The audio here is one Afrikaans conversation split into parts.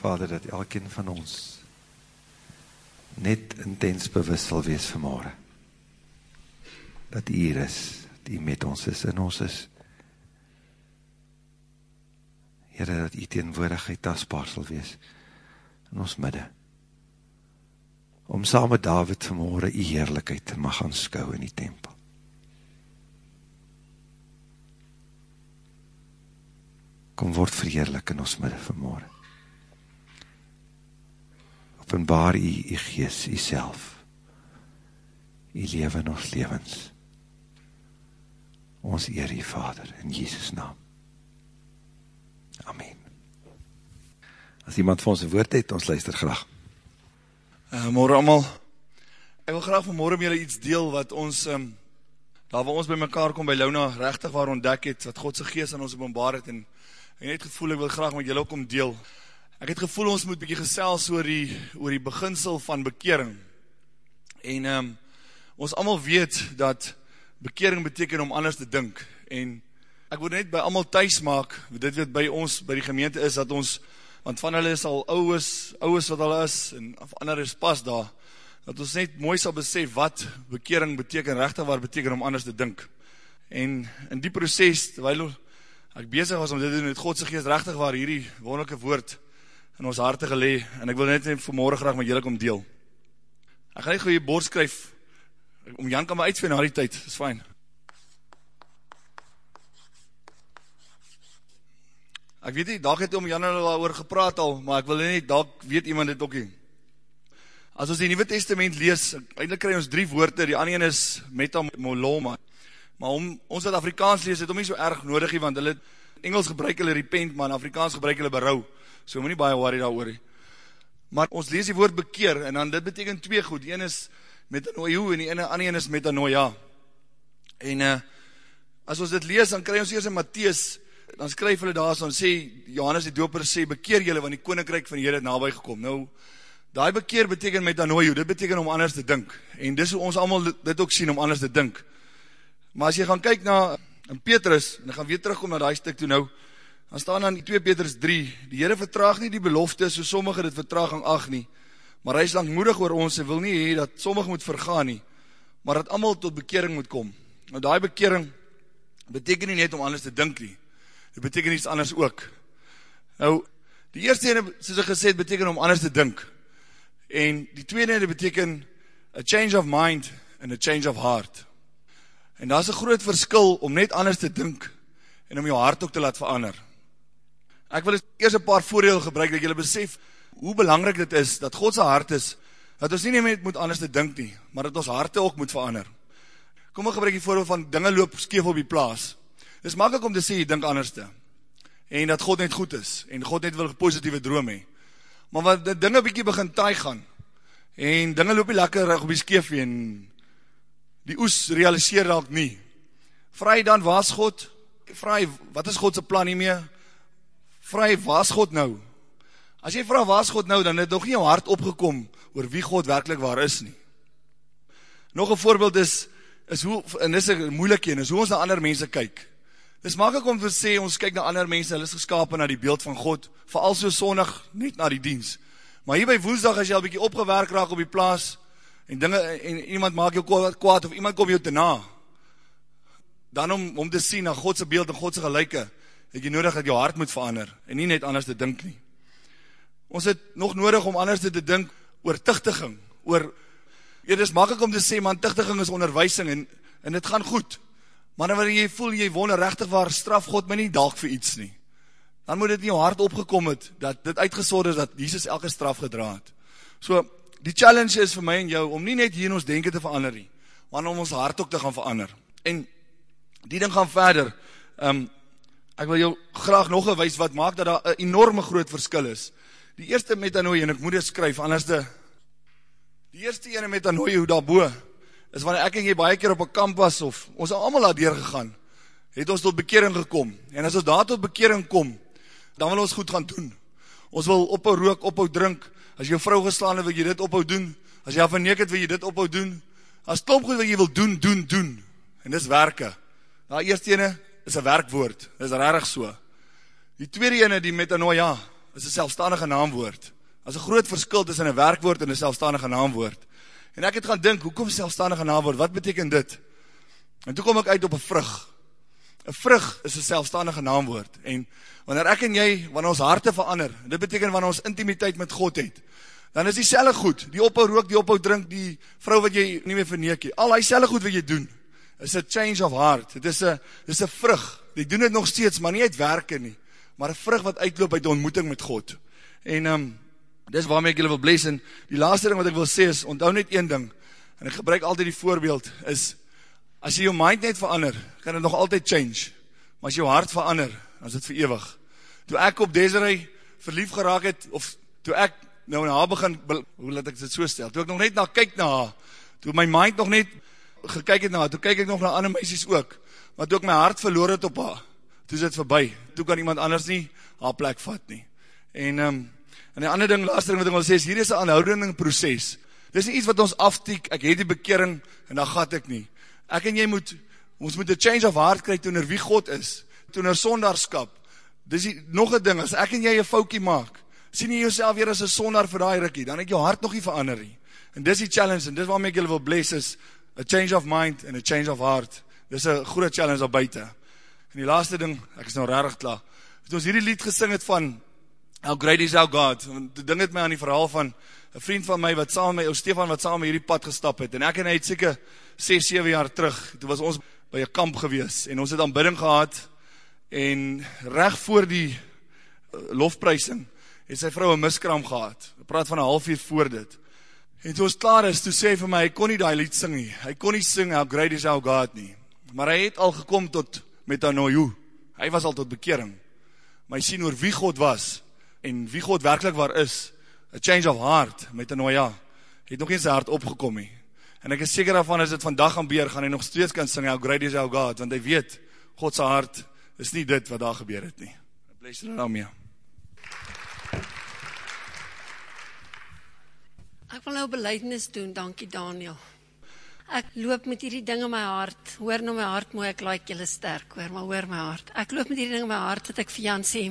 Vader, dat elkeen van ons net intens bewus sal wees vanmorgen. Dat U hier is, dat U met ons is en ons is. Heere, dat U teenwoordigheid tasbaar sal wees in ons midde. Om saam met David vanmorgen U heerlijkheid te mag aanskou in die tempel. Kom word verheerlik in ons midde vanmorgen openbaar u, u gees, u self, u leven in ons levens. Ons eer u Vader, in Jesus naam. Amen. As iemand vir ons een woord het, ons luister graag. Uh, morgen allemaal, ek wil graag vanmorgen met julle iets deel, wat ons, um, daar waar ons by mekaar kom, by Launa, rechtig waar ontdek het, wat Godse geest aan ons openbaar het, en ek het gevoel, ek wil graag met julle ook om deel, Ek het gevoel ons moet bykie gesels oor die, oor die beginsel van bekering. En um, ons allemaal weet dat bekering beteken om anders te dink. En ek wil net by allemaal thuis maak, dit wat by ons, by die gemeente is, dat ons, want van hulle is al ouwes, ouwes wat hulle is, en ander is pas daar, dat ons net mooi sal besef wat bekering beteken, rechtig waar beteken om anders te dink. En in die proces, terwijl ek bezig was om dit te doen, het Godse geest rechtig waar hierdie wonderlijke woord, in ons harte gelee, en ek wil net vanmorgen graag met julle kom deel. Ek ga net goeie bord skryf, om Jan kan my uitsveen na die tyd, is fijn. Ek weet nie, dag het om Jan al oor gepraat al, maar ek wil nie, dag weet iemand dit ook nie. As ons die Nieuwe Testament lees, eindelijk krijg ons drie woorde, die ander is metamoloma, maar om, ons wat Afrikaans lees, het om nie so erg nodig nie, want hulle Engels gebruik hulle repent, maar in Afrikaans gebruik hulle berouw so moet nie baie worry daar oor Maar ons lees die woord bekeer, en dan dit beteken twee goed, die ene is metanoio, en die ene, ander ene is metanoia. En uh, as ons dit lees, dan kry ons eers in Matthies, dan skryf hulle daar, dan sê, Johannes die doper sê, bekeer julle, want die koninkryk van die Heer het nabij gekom. Nou, die bekeer beteken metanoio, dit beteken om anders te dink, en dis hoe ons allemaal dit ook sien, om anders te dink. Maar as jy gaan kyk na, in Petrus, en gaan weer terugkom na die stuk toe nou, Dan staan dan in 2 Petrus 3, die Here vertraag nie die belofte so sommige dit vertraging ag nie, maar hy is lankmoedig oor ons en wil nie hê dat sommige moet vergaan nie, maar dat almal tot bekering moet kom. Nou daai bekering beteken nie net om anders te dink nie. Dit beteken iets anders ook. Nou die eerste ene soos ek gesê het beteken om anders te dink. En die tweede ene beteken a change of mind and a change of heart. En daar's 'n groot verskil om net anders te dink en om jou hart ook te laat verander. Ek wil eers een paar voorbeelde gebruik, dat julle besef hoe belangrijk dit is, dat Godse hart is, dat ons nie net moet anders te dink nie, maar dat ons harte ook moet verander. Kom ek gebruik die voorbeeld van, dinge loop skeef op die plaas. Het is makkelijk om te sê, jy dink anders te, en dat God net goed is, en God net wil positieve droom hee. Maar wat dinge bykie begin taai gaan, en dinge loop nie lekker op die skeef hee, en die oes realiseer dat nie. Vraag dan, waar is God? Vraag, wat is Godse plan hiermee? Waar is God nou? As jy vraag, waar is God nou, dan het nog nie jou hart opgekom oor wie God werkelijk waar is nie. Nog een voorbeeld is, is hoe, en dis een moeilik een, is hoe ons na ander mense kyk. Dis makkelijk om te sê, ons kyk na ander mense, hulle is geskapen na die beeld van God, vooral so sonnig, niet na die diens. Maar hier by woensdag, as jy al bykie opgewerk raak op die plaas, en, dinge, en iemand maak jou kwaad, of iemand kom jou te na, dan om, om te sien na Godse beeld en Godse gelijke, het jy nodig dat jou hart moet verander, en nie net anders te dink nie. Ons het nog nodig om anders te dink oor tichtiging, oor, ja, dit is makkelijk om te sê, man, tichtiging is onderwijsing, en, en het gaan goed, maar wanneer jy voel, jy woon rechtig waar straf God my nie dalk vir iets nie, dan moet dit in jou hart opgekom het, dat dit uitgesord is, dat Jesus elke straf gedraad. So, die challenge is vir my en jou, om nie net hier in ons denken te verander nie, maar om ons hart ook te gaan verander. En, die ding gaan verder, um, ek wil jou graag nog een wees wat maak dat daar een enorme groot verskil is. Die eerste metanooi, en ek moet dit skryf, anders de, die eerste ene metanooi hoe daar boe, is wanneer ek en jy baie keer op een kamp was, of ons al allemaal daar gegaan, het ons tot bekering gekom, en as ons daar tot bekering kom, dan wil ons goed gaan doen. Ons wil ophou rook, ophou drink, as jou vrou geslaan het, wil jy dit ophou doen, as jy verneek het, wil jy dit ophou doen, as klomp goed wat jy wil doen, doen, doen, en dis werke. Daar eerste ene, is een werkwoord, is rarig so. Die tweede ene, die metanoia, is 'n selfstandige naamwoord. Daar's 'n groot verskil tussen 'n werkwoord en 'n selfstandige naamwoord. En ek het gaan dink, hoekom selfstandige naamwoord? Wat beteken dit? En toe kom ek uit op 'n vrug. 'n Vrug is 'n selfstandige naamwoord en wanneer ek en jy, wanneer ons harte verander, dit beteken wanneer ons intimiteit met God het, dan is dieselfde goed, die ophou rook, die ophou drink, die vrou wat jy nie meer verneek. Al daai selfde goed wat jy doen, is 'n change of heart. Dit is 'n dis 'n vrug. Jy doen dit nog steeds, maar nie uit werke nie, maar 'n vrug wat uitloop uit 'n ontmoeting met God. En ehm um, dis waarmee ek julle wil bless en die laaste ding wat ek wil sê is onthou net een ding. En ek gebruik altyd die voorbeeld is as jy jou mind net verander, kan dit nog altyd change. Maar as jou hart verander, dan is dit vir ewig. Toe ek op Desiree verlief geraak het of toe ek nou na haar begin hoe laat ek dit so stel? Toe ek nog net na kyk na haar, toe my mind nog net gekyk het na haar, toe kyk ek nog na ander meisies ook. Maar toe ek my hart verloor het op haar, toe is dit verby. Toe kan iemand anders nie haar plek vat nie. En um, en 'n ander ding, laaste ding wat ek wil sê is hier is 'n aanhoudende proses. Dis nie iets wat ons aftik, ek het die bekering en dan gat ek nie. Ek en jy moet ons moet 'n change of heart kry teenoor wie God is, teenoor sondaarskap. Dis die, nog 'n ding, as ek en jy 'n foutjie maak, sien jy jouself weer as 'n sondaar vir daai rukkie, dan het jou hart nog nie verander nie. En dis die challenge en dis waarmee ek julle wil bless is a change of mind and a change of heart. Dis 'n groot challenge daar buite. En die laaste ding, ek is nou regtig klaar. Het ons hierdie lied gesing het van How great is our God. Want die ding het my aan die verhaal van 'n vriend van my wat saam met my ou Stefan wat saam met hierdie pad gestap het en ek en hy het seker 6, 7 jaar terug, toe was ons by 'n kamp gewees en ons het aanbidding gehad en reg voor die uh, lofprysing het sy vrou 'n miskraam gehad. Ek praat van 'n halfuur voor dit. En toe ons klaar is, toe sê hy vir my, hy kon nie daai lied sing nie. Hy kon nie sing How Great Is Our God nie. Maar hy het al gekom tot metanoia. Hy was al tot bekering. Maar hy sien oor wie God was en wie God werklik waar is. A change of heart, metanoia. Hy het nog nie sy hart opgekom nie. En ek is seker daarvan as dit vandag gebeur, gaan hy nog steeds kan sing How Great Is Our God, want hy weet God se hart is nie dit wat daar gebeur het nie. Bless you daarmee. Ek wil nou belydenis doen, dankie Daniel. Ek loop met hierdie ding in my hart. Hoor nou my hart mooi, ek like julle sterk, hoor, maar hoor my hart. Ek loop met hierdie ding in my hart wat ek vir Jan sê.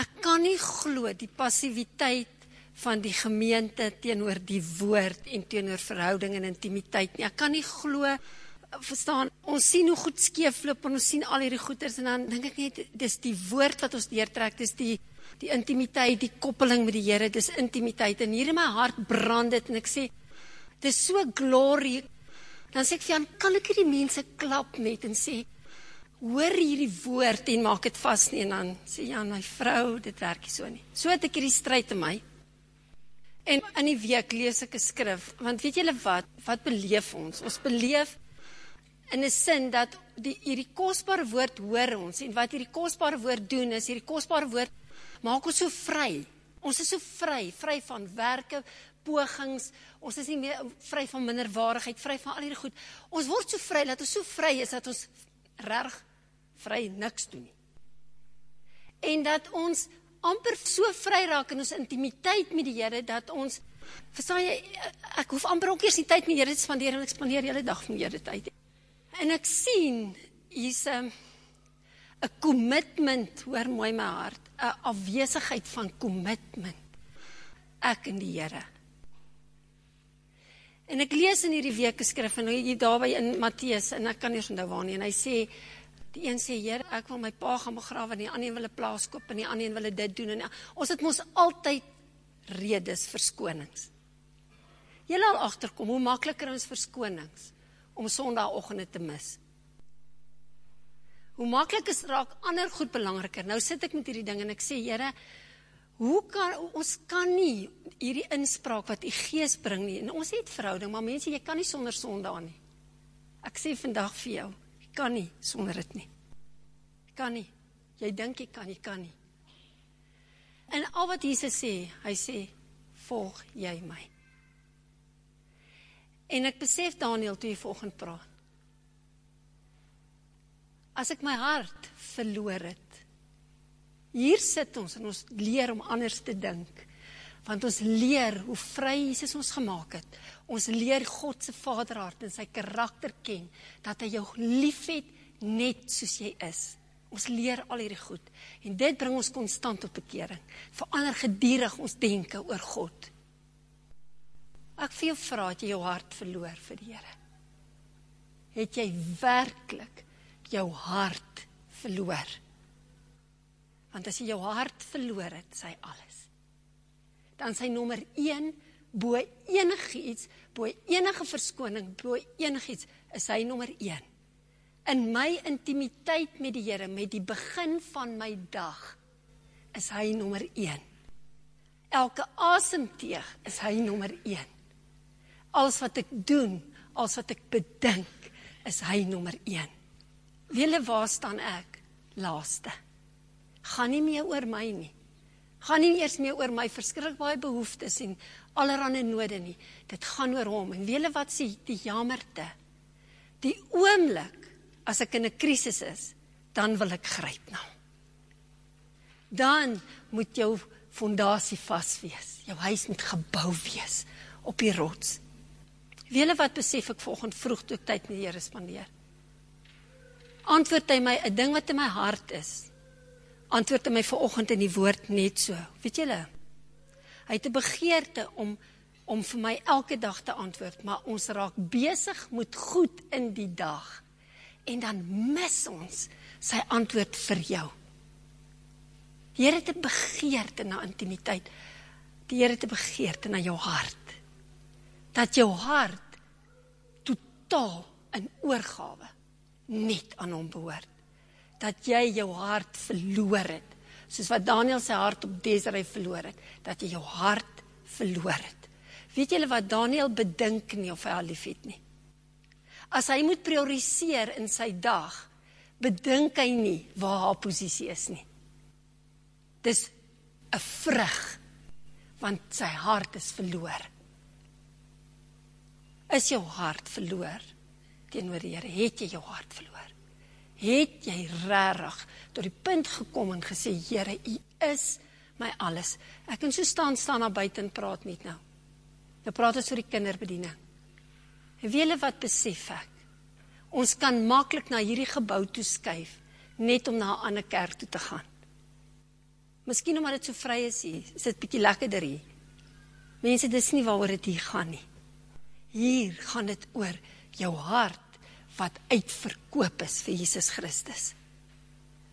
Ek kan nie glo die passiwiteit van die gemeente teenoor die woord en teenoor verhouding en intimiteit nie. Ek kan nie glo verstaan ons sien hoe goed skeefloop en ons sien al hierdie goeters en dan dink ek net dis die woord wat ons deurtrek dis die die intimiteit, die koppeling met die Here, dis intimiteit en hier in my hart brand dit en ek sê dis so glory. Dan sê ek vir Jan, kan ek hierdie mense klap net en sê hoor hierdie woord en maak dit vas nie en dan sê Jan, my vrou, dit werk nie so nie. So het ek hierdie stryd in my. En in die week lees ek 'n skrif, want weet julle wat, wat beleef ons? Ons beleef in 'n sin dat die hierdie kosbare woord hoor ons en wat hierdie kosbare woord doen is hierdie kosbare woord maak ons so vry. Ons is so vry, vry van werke, pogings. Ons is nie meer vry van minderwaardigheid, vry van al hierdie goed. Ons word so vry dat ons so vry is dat ons reg vry niks doen nie. En dat ons amper so vry raak in ons intimiteit met die Here dat ons verstaan jy ek hoef amper ook eers nie tyd met die Here te spandeer en ek spandeer die hele dag met die Here tyd. En ek sien hier's 'n um, 'n commitment, hoor mooi my hart, 'n afwesigheid van commitment. Ek en die Here. En ek lees in hierdie week geskrif en hier daarby in Matteus en ek kan nie onthou waar nie en hy sê die een sê Here, ek wil my pa gaan begrawe en die ander een wil 'n plaas koop en die ander een wil dit doen en ons het mos altyd redes verskonings. Julle al agterkom hoe makliker ons verskonings om Sondagoggende te mis. Hoe maklik is raak ander goed belangriker. Nou sit ek met hierdie ding en ek sê Here, hoe kan ons kan nie hierdie inspraak wat u Gees bring nie. En ons het verhouding, maar mense, jy kan nie sonder Sondag nie. Ek sê vandag vir jou, jy kan nie sonder dit nie. Jy kan nie. Jy dink jy kan, jy kan nie. En al wat Jesus sê, hy sê, volg jy my. En ek besef Daniel toe jy vanoggend praat as ek my hart verloor het. Hier sit ons en ons leer om anders te dink. Want ons leer hoe vry Jesus ons gemaak het. Ons leer God se Vaderhart en sy karakter ken dat hy jou liefhet net soos jy is. Ons leer al hierdie goed en dit bring ons konstant tot bekering. Verander gedurig ons denke oor God. Ek vir jou vra, het jy jou hart verloor vir die Here? Het jy werklik jou hart verloor? Want as jy jou hart verloor het, sy alles. Dan sy nommer 1 bo enigiets, bo enige verskoning, bo enigiets is hy nommer 1 in my intimiteit met die Here, met die begin van my dag, is hy nommer 1. Elke asemteug is hy nommer 1. Alles wat ek doen, alles wat ek bedink, is hy nommer 1. Wiele waar staan ek? Laaste. Gaan nie meer oor my nie. Gaan nie eers meer oor my verskrik baie behoeftes en allerlei node nie. Dit gaan oor hom. En wiele wat sê die jammerte. Die oomblik as ek in 'n krisis is, dan wil ek gryp na. Dan moet jou fondasie vas wees. Jou huis moet gebou wees op die rots. Wiele wat besef ek vanoggend vroeg toe ek tyd met die Here spandeer. Antwoord hy my 'n ding wat in my hart is. Antwoord hy my vanoggend in die woord net so. Weet julle? Hy het 'n begeerte om om vir my elke dag te antwoord, maar ons raak besig met goed in die dag en dan mis ons sy antwoord vir jou. Die Here het 'n begeerte na intimiteit. Die Here het 'n begeerte na jou hart. Dat jou hart totaal in oorgawe net aan hom behoort. Dat jy jou hart verloor het, soos wat Daniel sy hart op Desiree verloor het, dat jy jou hart verloor het. Weet julle wat Daniel bedink nie of hy haar liefhet nie? As hy moet prioriseer in sy dag, bedink hy nie waar haar posisie is nie. Dis 'n vrug want sy hart is verloor. Is jou hart verloor teenoor die Here? Het jy jou hart verloor? Het jy regtig tot die punt gekom en gesê Here, U is my alles. Ek kan so staan staan daar buite en praat net nou. Nou praat ons oor die kinderbediening. En wie hulle wat besef ek? Ons kan maklik na hierdie gebou toe skuif net om na 'n ander kerk toe te gaan. Miskien omdat dit so vry is hier, is dit bietjie lekkerder hier. Mense, dis nie waaroor dit hier gaan nie. Hier gaan dit oor jou hart wat uitverkoop is vir Jesus Christus.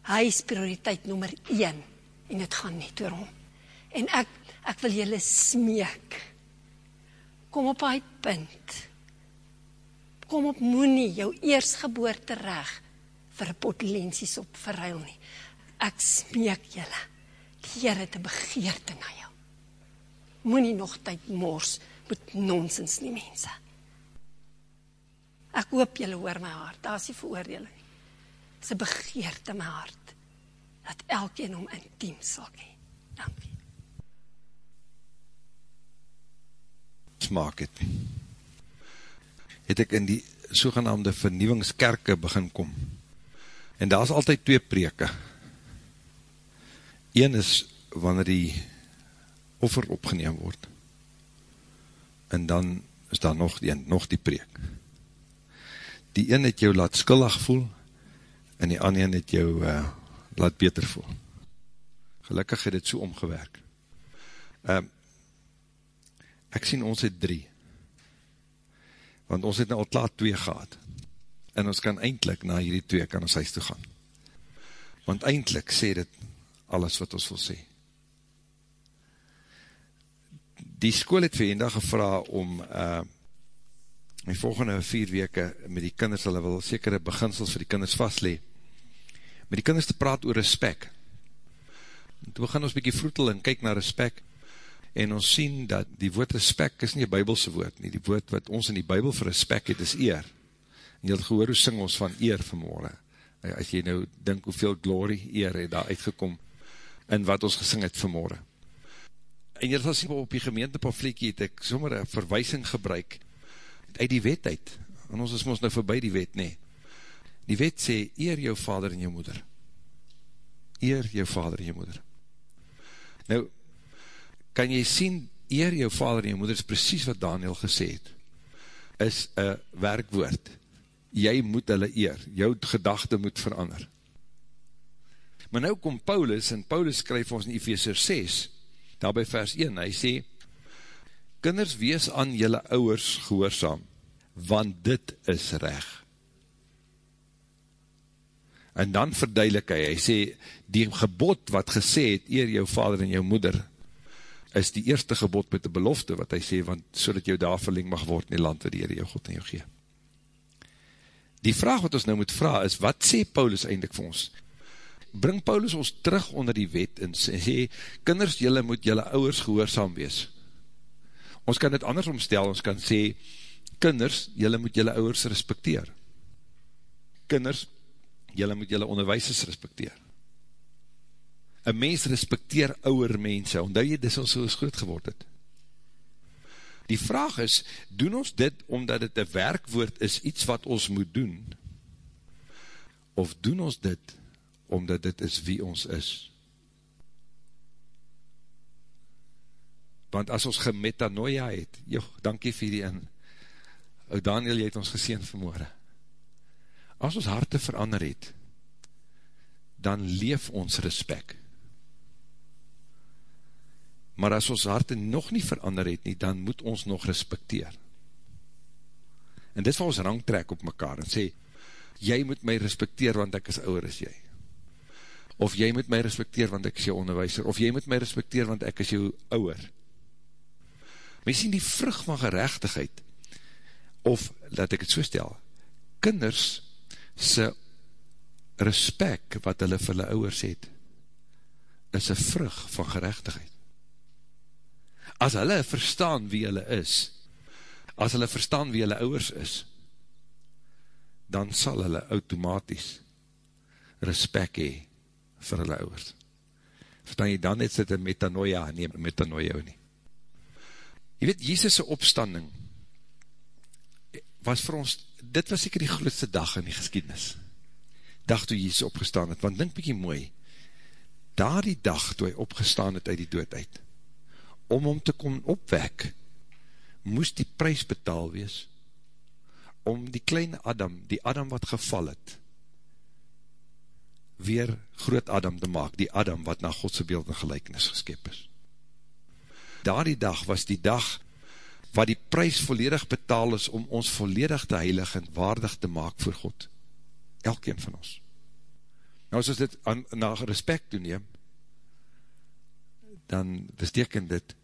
Hy is prioriteit nommer 1 en dit gaan net oor hom. En ek ek wil julle smeek. Kom op hy punt kom op moenie jou eersgeboorte reg vir 'n pot lensies op verruil nie. Ek smeek julle. Die Here 'n begeerte na jou. Moenie nog tyd mors met nonsens nie, mense. Ek hoop julle hoor my hart. Daar's nie veroordeling nie. Dis 'n begeerte in my hart dat elkeen hom intiem sal hê. Dankie. Smaak dit het ek in die sogenaamde vernieuwingskerke begin kom. En daar is altyd twee preke. Een is wanneer die offer opgeneem word. En dan is daar nog die, nog die preek. Die een het jou laat skuldig voel, en die ander het jou uh, laat beter voel. Gelukkig het het so omgewerk. Uh, ek sien ons het drie want ons het nou al klaar twee gehad, en ons kan eindelijk na hierdie twee kan ons huis toe gaan. Want eindelijk sê dit alles wat ons wil sê. Die school het vir eendag gevra om uh, my volgende vier weke met die kinders, hulle wil sekere beginsels vir die kinders vastlee, met die kinders te praat oor respect. En toe begin ons bykie vroetel en kyk na respect, en ons sien dat die woord respect is nie een bybelse woord nie, die woord wat ons in die bybel vir respect het is eer, en jy het gehoor hoe sing ons van eer vanmorgen, as jy nou dink hoeveel glory, eer het daar uitgekom, in wat ons gesing het vanmorgen. En jy sal sien op die gemeente pamflekie het ek sommer een verwijsing gebruik, uit die wet uit, en ons is ons nou voorbij die wet, nee. Die wet sê, eer jou vader en jou moeder. Eer jou vader en jou moeder. Nou, kan jy sien, eer jou vader en jou moeder, is precies wat Daniel gesê het, is een werkwoord, jy moet hulle eer, jou gedachte moet verander. Maar nou kom Paulus, en Paulus skryf ons in Epheser 6, daarby vers 1, hy sê, Kinders, wees aan jylle ouwers gehoorzaam, want dit is reg. En dan verduidelik hy, hy sê, die gebod wat gesê het, eer jou vader en jou moeder, is die eerste gebod met die belofte, wat hy sê, want so dat jou daar verling mag word in die land, wat die Heer jou God en jou gee. Die vraag wat ons nou moet vraag is, wat sê Paulus eindelijk vir ons? Bring Paulus ons terug onder die wet en sê, kinders, jylle moet jylle ouwers gehoorzaam wees. Ons kan dit anders omstel, ons kan sê, kinders, jylle moet jylle ouwers respecteer. Kinders, jylle moet jylle onderwijsers respecteer. Een mens respecteer ouwer mense, omdat jy dis ons so groot geword het. Die vraag is, doen ons dit omdat het een werkwoord is, iets wat ons moet doen? Of doen ons dit omdat dit is wie ons is? Want as ons gemetanoia het, joh, dankie vir die in, ou Daniel, jy het ons geseen vanmorgen. As ons harte verander het, dan leef ons respect maar as ons harte nog nie verander het nie, dan moet ons nog respecteer. En dit is waar ons rang trek op mekaar en sê, jy moet my respecteer want ek is ouwer as jy. Of jy moet my respecteer want ek is jou onderwijser, of jy moet my respecteer want ek is jou ouwer. My sien die vrug van gerechtigheid, of, laat ek het so stel, kinders se respect wat hulle vir hulle ouwers het, is een vrug van gerechtigheid as hulle verstaan wie hulle is, as hulle verstaan wie hulle ouwers is, dan sal hulle automatisch respect hee vir hulle ouwers. Verstaan jy, dan het sit een metanoia, nie metanoia nie. Jy weet, Jesus' opstanding was vir ons, dit was seker die grootste dag in die geschiedenis. Dag toe Jesus opgestaan het, want denk bykie mooi, daar die dag toe hy opgestaan het uit die dood uit, om hom te kom opwek, moes die prijs betaal wees, om die kleine Adam, die Adam wat geval het, weer groot Adam te maak, die Adam wat na Godse beeld en gelijkenis geskep is. Daar die dag was die dag, wat die prijs volledig betaal is, om ons volledig te heilig en waardig te maak voor God, elkeen van ons. Nou as ons dit aan, na respect doen neem, dan besteken dit,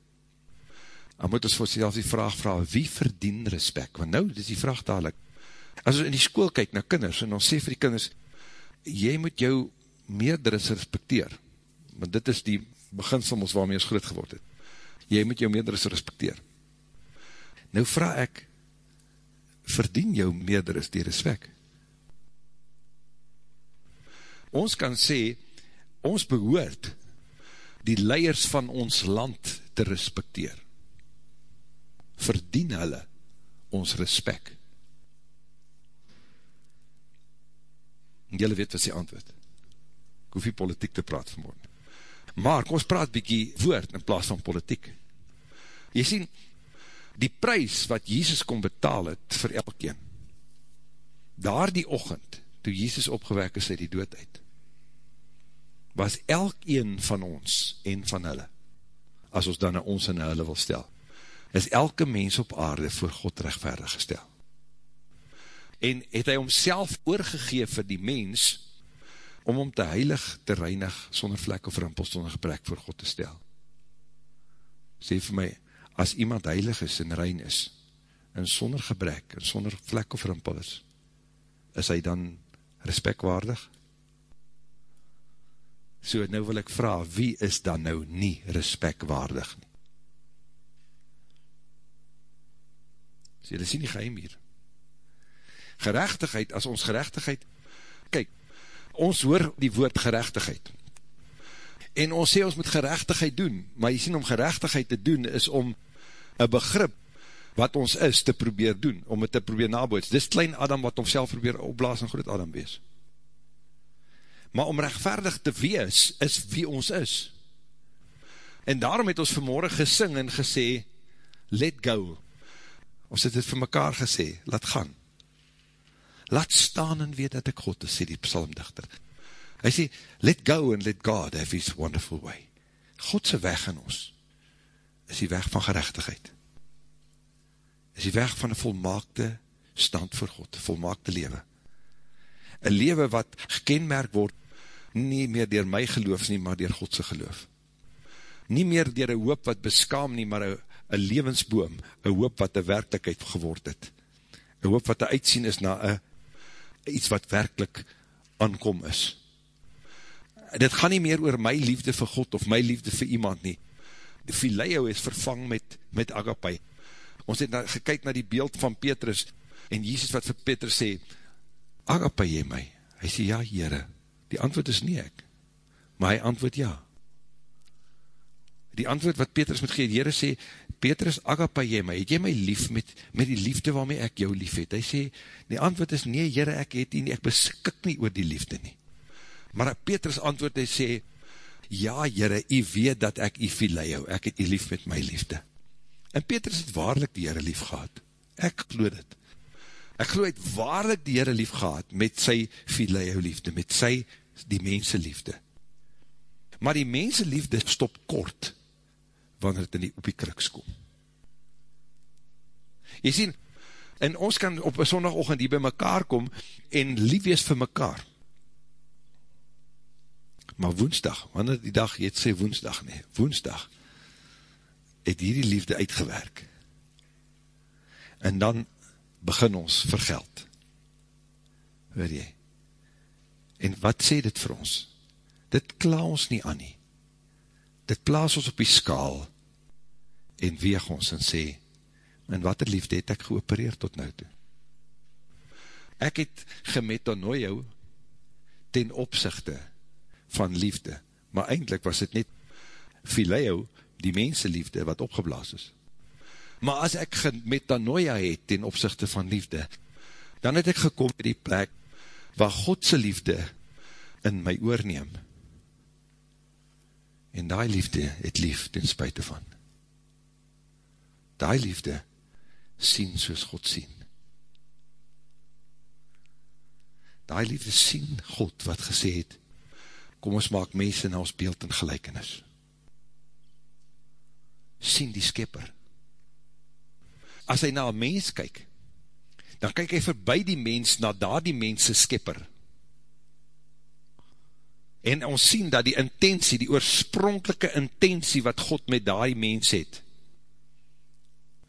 dan moet ons vir ons die vraag vraag, wie verdien respect? Want nou, dit is die vraag dadelijk. As ons in die school kyk na kinders, en ons sê vir die kinders, jy moet jou meerderes respecteer, want dit is die beginsel ons waarmee ons groot geword het. Jy moet jou meerderes respecteer. Nou vraag ek, verdien jou meerderes die respect? Ons kan sê, ons behoort die leiers van ons land te respecteer. Verdien hulle ons respect. En jylle weet wat sy antwoord. Ek hoef nie politiek te praat vanmorgen. Maar kom ons praat bykie woord in plaas van politiek. Jy sien, die prijs wat Jesus kon betaal het vir elkeen, daar die ochend, toe Jesus opgewek is uit die dood uit, was elk een van ons en van hulle, as ons dan na ons en hulle wil stel, is elke mens op aarde voor God rechtvaardig gestel. En het hy homself oorgegeef vir die mens, om hom te heilig, te reinig, sonder vlek of rimpel, sonder gebrek voor God te stel. Sê vir my, as iemand heilig is en rein is, en sonder gebrek, en sonder vlek of rimpel is, is hy dan respectwaardig? So nou wil ek vraag, wie is dan nou nie respectwaardig nie? So jy sien die geheim hier. Gerechtigheid, as ons gerechtigheid, kyk, ons hoor die woord gerechtigheid. En ons sê ons moet gerechtigheid doen, maar jy sien om gerechtigheid te doen is om een begrip wat ons is te probeer doen, om het te probeer naboots. Dis klein Adam wat homself probeer opblaas en groot Adam wees maar om rechtvaardig te wees, is wie ons is. En daarom het ons vanmorgen gesing en gesê, let go. Ons het het vir mekaar gesê, laat gaan. Laat staan en weet dat ek God is, sê die psalmdichter. Hy sê, let go and let God have his wonderful way. Godse weg in ons, is die weg van gerechtigheid. Is die weg van een volmaakte stand voor God, een volmaakte lewe. Een lewe wat gekenmerk word, nie meer dier my geloof nie, maar dier Godse geloof. Nie meer dier een hoop wat beskaam nie, maar een levensboom, een hoop wat een werkelijkheid geword het. Een hoop wat een uitsien is na een, iets wat werkelijk aankom is dit gaan nie meer oor my liefde vir God of my liefde vir iemand nie. Die phileo is vervang met, met agapai. Ons het na, gekyk na die beeld van Petrus en Jesus wat vir Petrus sê, agapai jy my? Hy sê, ja Heere. Die antwoord is nie ek, maar hy antwoord ja. Die antwoord wat Petrus moet gee, Heere sê, Petrus, agapai jy my? Het jy my lief met, met die liefde waarmee ek jou lief het? Hy sê, die antwoord is nie, Heere, ek het nie, ek beskik nie oor die liefde nie. Maar Petrus antwoord en sê, ja Heere, u weet dat ek u fileo, ek het u lief met my liefde. En Petrus het waarlik die Heere lief gehad. Ek glo dit. Ek glo het waarlik die Heere lief gehad met sy fileo liefde, met sy die mense liefde. Maar die mense liefde stop kort, wanneer het in die op die kruks kom. Jy sien, en ons kan op een sondagochtend hier by mekaar kom, en lief wees vir mekaar. Maar woensdag, wanneer die dag, jy het sê woensdag nie, woensdag, het hierdie liefde uitgewerk. En dan begin ons vergeld. Hoor jy? En wat sê dit vir ons? Dit kla ons nie aan nie. Dit plaas ons op die skaal en weeg ons en sê, en wat er liefde het ek geopereerd tot nou toe. Ek het gemetonooi jou ten opzichte van liefde, maar eindelijk was het net phileo, die mensenliefde, wat opgeblaas is. Maar as ek metanoia het ten opzichte van liefde, dan het ek gekom by die plek waar Godse liefde in my oorneem. En die liefde het lief ten spuite van. Die liefde sien soos God sien. Die liefde sien God wat gesê het, kom ons maak mense na ons beeld en gelijkenis. Sien die skepper. As hy na een mens kyk, dan kyk hy voorbij die mens na daar die mense skepper. En ons sien dat die intentie, die oorspronkelike intentie wat God met daar die mens het,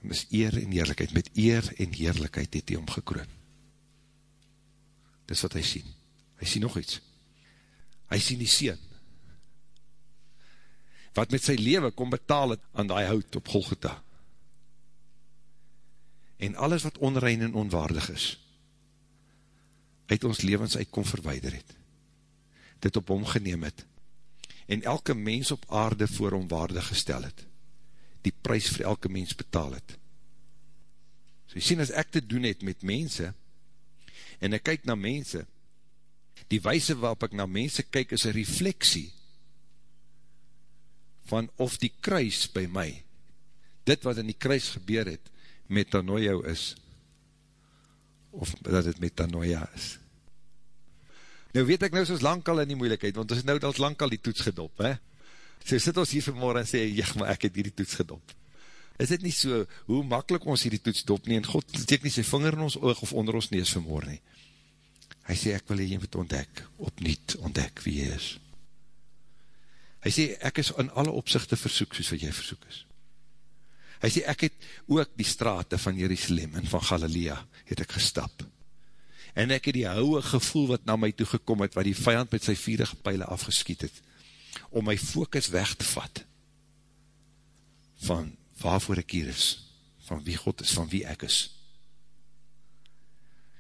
is eer en heerlijkheid, met eer en heerlijkheid het hy omgekroon. Dis wat hy sien. Hy sien nog iets hy sien die sien, wat met sy leven kom betaal het aan die hout op Golgotha. En alles wat onrein en onwaardig is, uit ons levens uit kom verweider het, dit op hom geneem het, en elke mens op aarde voor hom waardig gestel het, die prijs vir elke mens betaal het. So jy sien, as ek te doen het met mense, en ek kyk na mense, die wijse waarop ek na mense kyk is een refleksie van of die kruis by my, dit wat in die kruis gebeur het, metanoia is, of dat het metanoia is. Nou weet ek nou soos lang al in die moeilikheid, want ons het nou dat lang al die toets gedop, he? So sit ons hier vanmorgen en sê, ja, maar ek het hier die toets gedop. Is dit nie so, hoe makkelijk ons hier die toets dop nie, en God steek nie sy vinger in ons oog of onder ons nees vanmorgen nie. Hy sê, ek wil jy moet ontdek, opnieuw ontdek wie jy is. Hy sê, ek is in alle opzichte versoek, soos wat jy versoek is. Hy sê, ek het ook die straten van Jerusalem en van Galilea, het ek gestap. En ek het die houwe gevoel wat na my toegekom het, wat die vijand met sy vierige pijle afgeskiet het, om my focus weg te vat, van waarvoor ek hier is, van wie God is, van wie ek is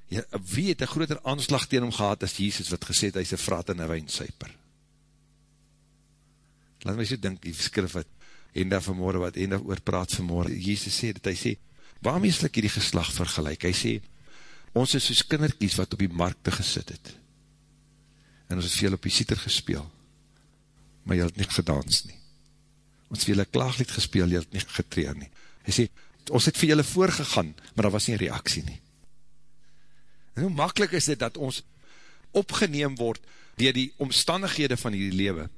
wie het een groter aanslag tegen hom gehad as Jesus wat gesê het, hy is een vraat en een wijnsuiper. Laat my so dink, die skrif wat Enda vanmorgen, wat Enda oor praat vanmorgen, Jesus sê dat hy sê, waarom is ek die geslag vergelijk? Hy sê, ons is soos kinderkies wat op die markte gesit het. En ons het veel op die sieter gespeel, maar jy het nie gedans nie. Ons het veel een klaaglied gespeel, jy het nie getreer nie. Hy sê, ons het vir julle voorgegaan, maar daar was nie reaksie nie. En hoe makkelijk is dit dat ons opgeneem word dier die omstandighede van die lewe,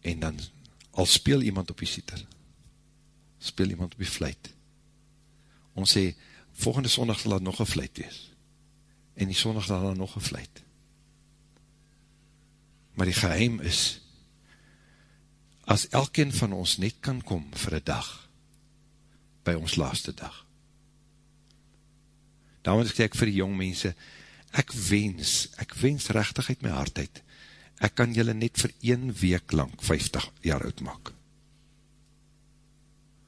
en dan, al speel iemand op die sieter, speel iemand op die vluit, ons sê, volgende sondag sal dat nog een vluit wees, en die sondag sal dat nog een vluit, maar die geheim is, as elkeen van ons net kan kom vir een dag, by ons laaste dag. Daarom sê ek vir die jong mense, ek wens, ek wens rechtig uit my hart uit, ek kan julle net vir een week lang 50 jaar oud maak.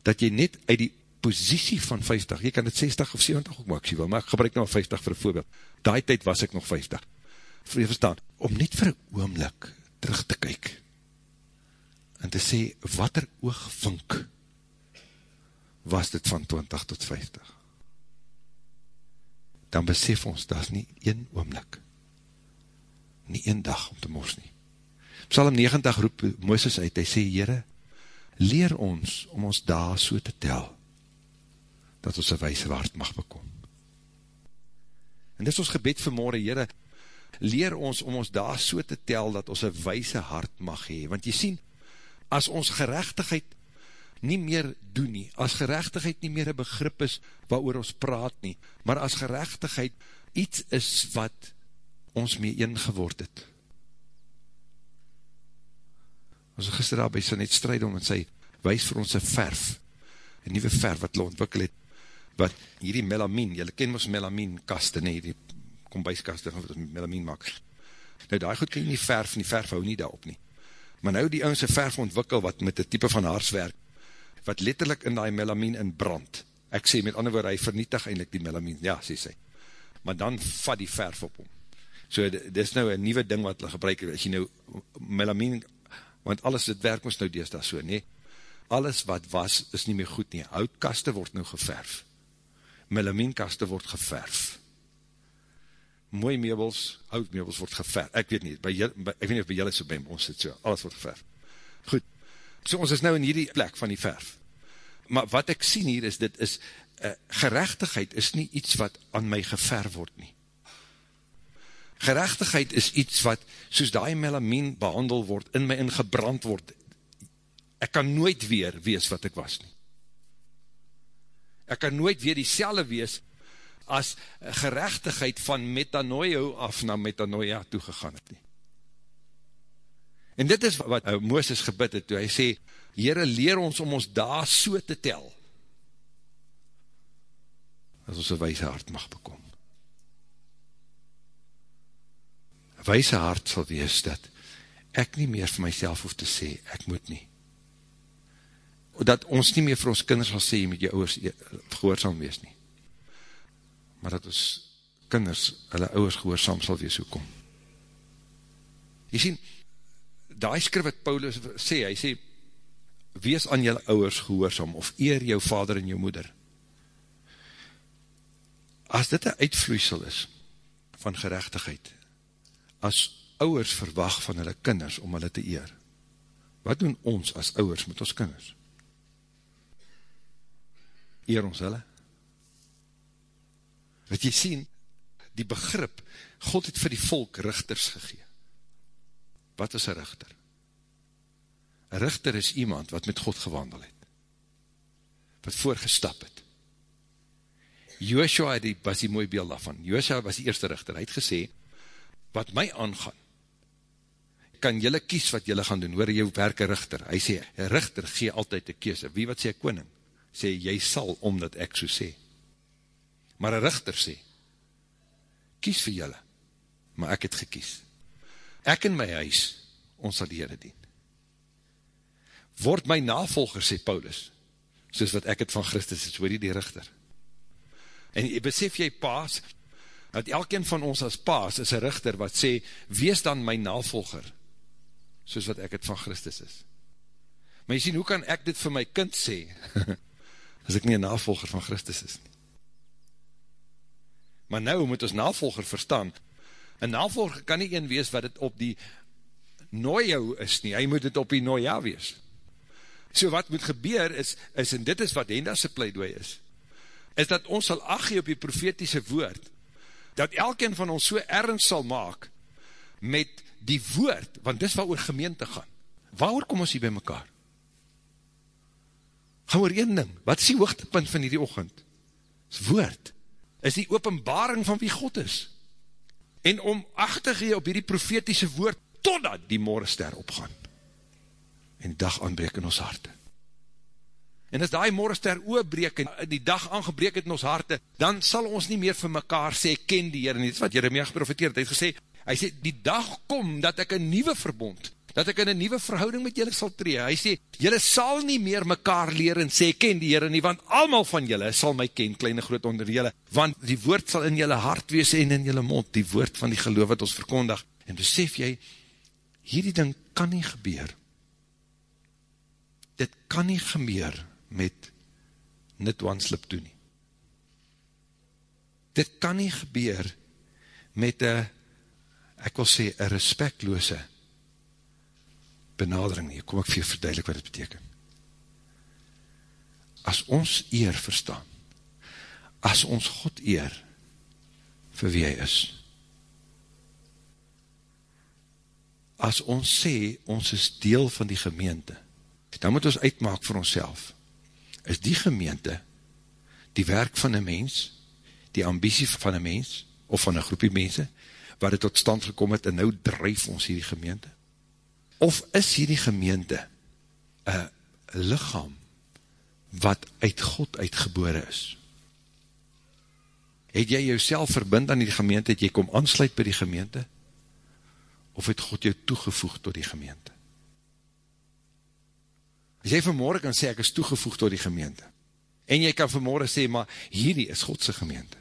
Dat jy net uit die positie van 50, jy kan het 60 of 70 ook maak, jy wil, maar ek gebruik nou 50 vir voorbeeld. Daai tyd was ek nog 50. Vir jy verstaan, om net vir een oomlik terug te kyk, en te sê, wat er oogvink, was dit van 20 tot 50. Dan besef ons, dat is nie een oomlik, nie een dag om te mors nie. Psalm 90 roep Mooses uit, hy sê, Heere, leer ons om ons daar so te tel, dat ons een wijse waard mag bekom. En dit is ons gebed vir morgen, Heere, leer ons om ons daar so te tel, dat ons een wijse hart mag hee. Want jy sien, as ons gerechtigheid nie meer doen nie, as gerechtigheid nie meer een begrip is waar ons praat nie, maar as gerechtigheid iets is wat ons mee een geword het. Ons gister daar by sy net strijd om en sy wees vir ons een verf, een nieuwe verf wat hulle ontwikkel het, wat hierdie melamine, julle ken ons melamine kaste, nee, die kombuiskaste wat ons melamine maak. Nou daar goed kan jy nie verf, die verf hou nie daarop nie. Maar nou die ouwens een verf ontwikkel wat met die type van haarswerk wat letterlijk in die melamine in brand. Ek sê met ander woord, hy vernietig eindelijk die melamine, ja, sê sy. Maar dan vat die verf op hom. So, dit is nou een nieuwe ding wat hulle gebruik, as jy nou melamine, want alles, dit werk ons nou dees daar so, nee. Alles wat was, is nie meer goed nie. Houtkaste word nou geverf. Melaminekaste word geverf. Mooi meubels, houtmeubels word geverf. Ek weet nie, by jy, by, ek weet nie of by jylle so by ons sit so, alles word geverf. Goed, so ons is nou in hierdie plek van die verf maar wat ek sien hier is, dit is, uh, gerechtigheid is nie iets wat aan my gever word nie. Gerechtigheid is iets wat, soos die melamine behandel word, in my ingebrand word, ek kan nooit weer wees wat ek was nie. Ek kan nooit weer die wees, as gerechtigheid van metanoio af na metanoia toegegaan het nie. En dit is wat uh, Mooses gebid het, toe hy sê, Heere, leer ons om ons daar so te tel, dat ons een wijse hart mag bekom. Een wijse hart sal wees dat ek nie meer vir myself hoef te sê, ek moet nie. Dat ons nie meer vir ons kinders sal sê, jy moet jou ouders gehoorzaam wees nie. Maar dat ons kinders, hulle ouders gehoorzaam sal wees, hoe kom. Jy sien, die skrif wat Paulus sê, hy sê, wees aan jylle ouwers gehoorzaam, of eer jou vader en jou moeder. As dit een uitvloeisel is, van gerechtigheid, as ouwers verwag van hulle kinders, om hulle te eer, wat doen ons as ouwers met ons kinders? Eer ons hulle? Wat jy sien, die begrip, God het vir die volk richters gegeen. Wat is een richter? Een richter is iemand wat met God gewandel het. Wat voorgestap het. Joshua die, was die mooi beeld daarvan. Joshua was die eerste richter. Hy het gesê, wat my aangaan, kan jylle kies wat jylle gaan doen, hoor jou werke richter. Hy sê, een richter gee altyd een kees. Wie wat sê koning? Sê, jy sal, omdat ek so sê. Maar een richter sê, kies vir jylle, maar ek het gekies. Ek in my huis, ons sal die Heere dien word my navolger, sê Paulus, soos wat ek het van Christus is, hoor die die richter. En besef jy paas, dat elkeen van ons as paas is een richter wat sê, wees dan my navolger, soos wat ek het van Christus is. Maar jy sien, hoe kan ek dit vir my kind sê, as ek nie een navolger van Christus is nie? Maar nou moet ons navolger verstaan, een navolger kan nie een wees wat het op die nooi jou is nie, hy moet het op die nooi jou wees. So wat moet gebeur is, is en dit is wat Henda'se pleidooi is, is dat ons sal agje op die profetiese woord, dat elkeen van ons so ernst sal maak, met die woord, want dis waar oor gemeente gaan. Waar kom ons hier by mekaar? Gaan oor een ding, wat is die hoogtepunt van hierdie ochend? Is woord, is die openbaring van wie God is. En om acht te gee op hierdie profetiese woord, totdat die morgenster opgaan. En die dag aanbreek in ons harte. En as die morgenster oorbreek en die dag aangebreek het in ons harte, dan sal ons nie meer vir mekaar sê, ken die Heer nie. Dit is wat Jeremia geprofiteer het. Hy het gesê, hy sê, die dag kom dat ek een nieuwe verbond, dat ek in een nieuwe verhouding met julle sal tree. Hy sê, julle sal nie meer mekaar leer en sê, ken die Heer nie, want allemaal van julle sal my ken, kleine groot onder julle, want die woord sal in julle hart wees en in julle mond, die woord van die geloof wat ons verkondig. En besef jy, hierdie ding kan nie gebeur. Dit kan nie gebeur met net one slip toe nie. Dit kan nie gebeur met een, ek wil sê, een respectloose benadering nie. Kom ek vir jou verduidelik wat dit beteken. As ons eer verstaan, as ons God eer vir wie hy is, as ons sê, ons is deel van die gemeente, dan moet ons uitmaak vir onszelf, is die gemeente die werk van een mens, die ambitie van een mens, of van een groepie mense, waar het tot stand gekom het, en nou drijf ons hierdie gemeente? Of is hierdie gemeente een lichaam wat uit God uitgebore is? Het jy jouself verbind aan die gemeente, het jy kom aansluit by die gemeente? Of het God jou toegevoeg tot die gemeente? As jy vanmorgen kan sê, ek is toegevoeg tot die gemeente, en jy kan vanmorgen sê, maar hierdie is Godse gemeente,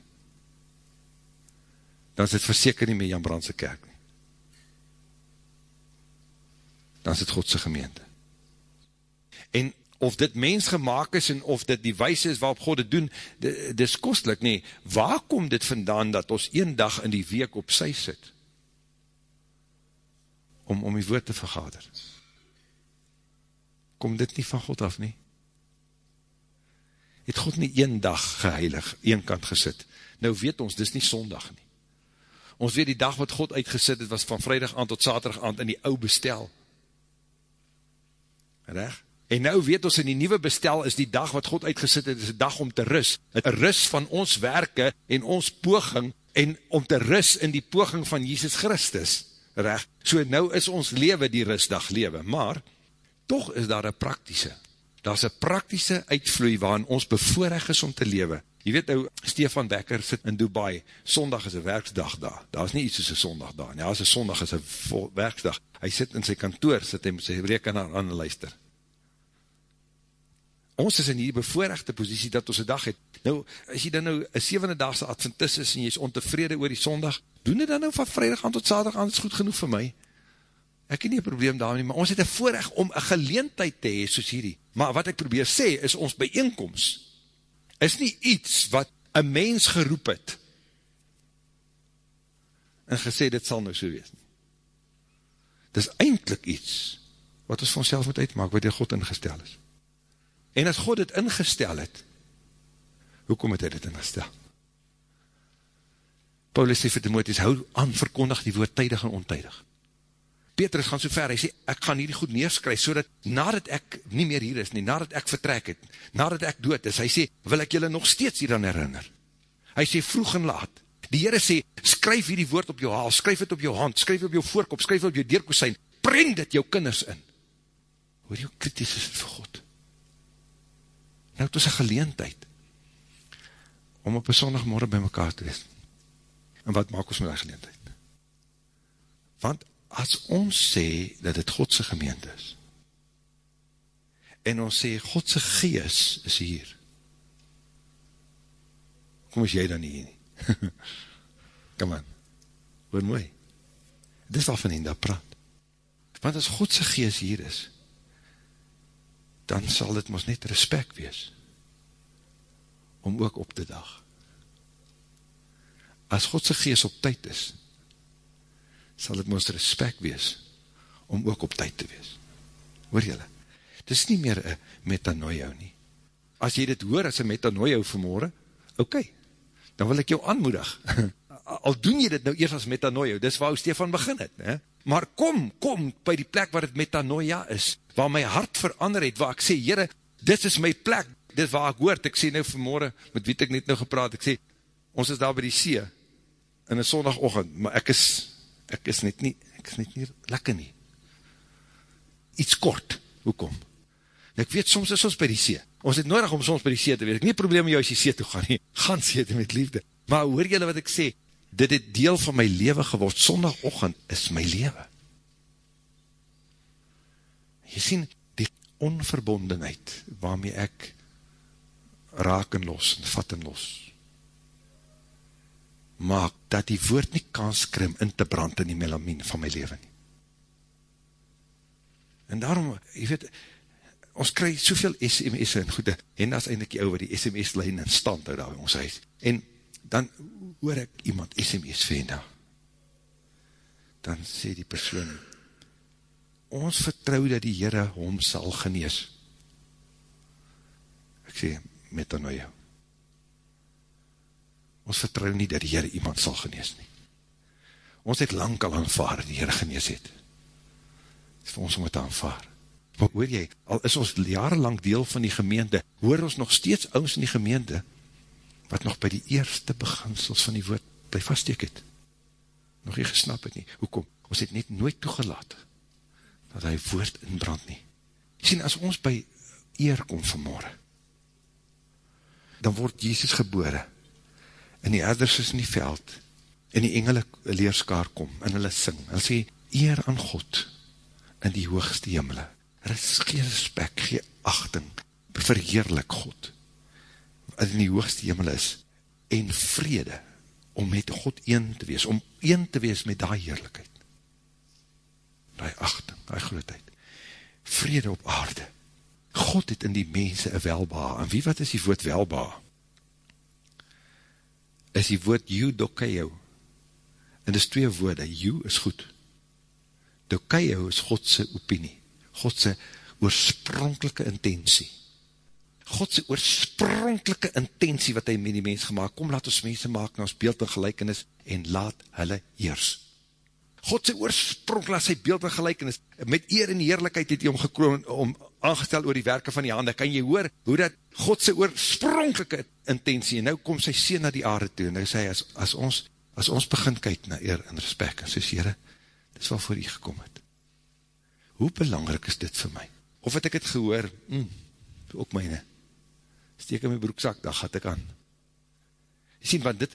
dan is het verseker nie met Jan Brandse kerk nie. Dan is het Godse gemeente. En of dit mens gemaakt is, en of dit die wijse is waarop God het doen, dit is kostelijk nie. Waar kom dit vandaan, dat ons een dag in die week op sy sit, om, om die woord te vergader? kom dit nie van God af nie? Het God nie een dag geheilig, een kant gesit? Nou weet ons, dis nie sondag nie. Ons weet die dag wat God uitgesit het, was van vrijdag aan tot saterdag aan in die ou bestel. Reg? En nou weet ons in die nieuwe bestel is die dag wat God uitgesit het, is die dag om te rus. Een rus van ons werke en ons poging en om te rus in die poging van Jesus Christus. Reg? So nou is ons lewe die rusdag lewe, maar toch is daar een praktische, daar is een praktische uitvloei waarin ons bevoorrecht is om te lewe. Je weet nou, Stefan Becker sit in Dubai, sondag is een werksdag daar, daar is nie iets soos een sondag daar, ja, as een sondag is een werksdag, hy sit in sy kantoor, sit hy met sy rekenaar aan en luister. Ons is in die bevoorrechte positie dat ons een dag het, nou, as jy dan nou een sevende dagse adventis is en jy is ontevrede oor die sondag, doen dit dan nou van vrijdag aan tot zaterdag aan, is goed genoeg vir my, ek het nie een probleem daarmee, maar ons het een voorrecht om een geleentheid te hee, soos hierdie. Maar wat ek probeer sê, is ons bijeenkomst, is nie iets wat een mens geroep het, en gesê, dit sal nou so wees. Dit is eindelijk iets, wat ons van ons moet uitmaak, wat die God ingestel is. En as God het ingestel het, hoekom het hy dit ingestel? Paulus sê vir Timotheus, hou aan verkondig die woord tydig en ontydig. Petrus gaan so ver, hy sê, ek gaan hierdie goed neerskryf, so dat nadat ek nie meer hier is nie, nadat ek vertrek het, nadat ek dood is, hy sê, wil ek julle nog steeds hierdan herinner. Hy sê, vroeg en laat. Die Heere sê, skryf hierdie woord op jou haal, skryf het op jou hand, skryf op jou voorkop, skryf op jou deurkosijn, breng dit jou kinders in. Hoor jou kritisch is vir God. Nou, het is een geleentheid, om op een sondagmorgen by mekaar te wees. En wat maak ons met die geleentheid? Want as ons sê dat het Godse gemeente is, en ons sê Godse gees is hier, kom is jy dan nie hier nie? Kom aan, hoor mooi. Dit is waarvan hy daar praat. Want as Godse gees hier is, dan sal dit ons net respect wees, om ook op te dag. As Godse gees op tyd is, sal het ons respect wees, om ook op tyd te wees. Hoor jylle? Het is nie meer een metanoio nie. As jy dit hoor as een metanoio vanmorgen, oké, okay, dan wil ek jou aanmoedig. al doen jy dit nou eers as metanoia, dis waar Stefan begin het, he? maar kom, kom, by die plek waar het metanoia is, waar my hart verander het, waar ek sê, Heere, dit is my plek, dit waar ek hoort, ek sê nou vanmorgen, met wie ek net nou gepraat, ek sê, ons is daar by die see, in een sondagochtend, maar ek is, ek is net nie, ek is net nie lekker nie. Iets kort, hoekom? En ek weet, soms is ons by die see, ons het nodig om soms by die see te weet, ek nie probleem met jou as jy see toe gaan nie, gaan see te met liefde, maar hoor jylle wat ek sê, dit het deel van my leven geword, sondagochtend is my leven. Jy sien, die onverbondenheid, waarmee ek raak en los, en vat en los, maak dat die woord nie kans krim in te brand in die melamine van my leven nie. En daarom, jy weet, ons krijg soveel SMS en goede, en is eindelijk die ouwe, die SMS-lijn in stand uit daar by ons huis. En dan hoor ek iemand SMS venda, dan sê die persoon, ons vertrouw dat die Heere hom sal genees. Ek sê, met dan nou jou. Ons vertrouw nie dat die Heere iemand sal genees nie. Ons het lang al aanvaar die Heere genees het. Het is vir ons om het aanvaar. Maar hoor jy, al is ons jarenlang deel van die gemeente, hoor ons nog steeds ouds in die gemeente, wat nog by die eerste beginsels van die woord bly vaststeek het. Nog nie gesnap het nie. Hoekom? Ons het net nooit toegelaat dat hy woord inbrand nie. Sien, as ons by eer kom vanmorgen, dan word Jezus gebore, en die herders is in die veld, en die engele leerskaar kom, en hulle sing, hulle sê, eer aan God, in die hoogste jemele, er is geen respect, geen achting, verheerlik God, in die hoogste hemel is, en vrede, om met God een te wees, om een te wees met die heerlijkheid, die achting, die grootheid, vrede op aarde, God het in die mense een welba, en wie wat is die woord welba? Is die woord you dokeo, en dis twee woorde, you is goed, dokeo is Godse opinie, Godse oorspronkelike intentie, Godse oorspronkelike intentie wat hy met die mens gemaakt, kom laat ons mense maak na ons beeld en gelijkenis en laat hulle heers. Godse oorspronkelijk sy beeld en gelijkenis, met eer en heerlijkheid het hy omgekroon, om aangestel oor die werke van die hande, kan jy hoor hoe dat Godse oorspronkelike intentie, en nou kom sy sien na die aarde toe, en nou sê as, as, ons, as ons begin kyk na eer en respect, en sê sê, dit is wat voor jy gekom het. Hoe belangrijk is dit vir my? Of het ek het gehoor, mm, ook myne, steek in my broekzak, dan gaat ek aan. Jy sien, want dit,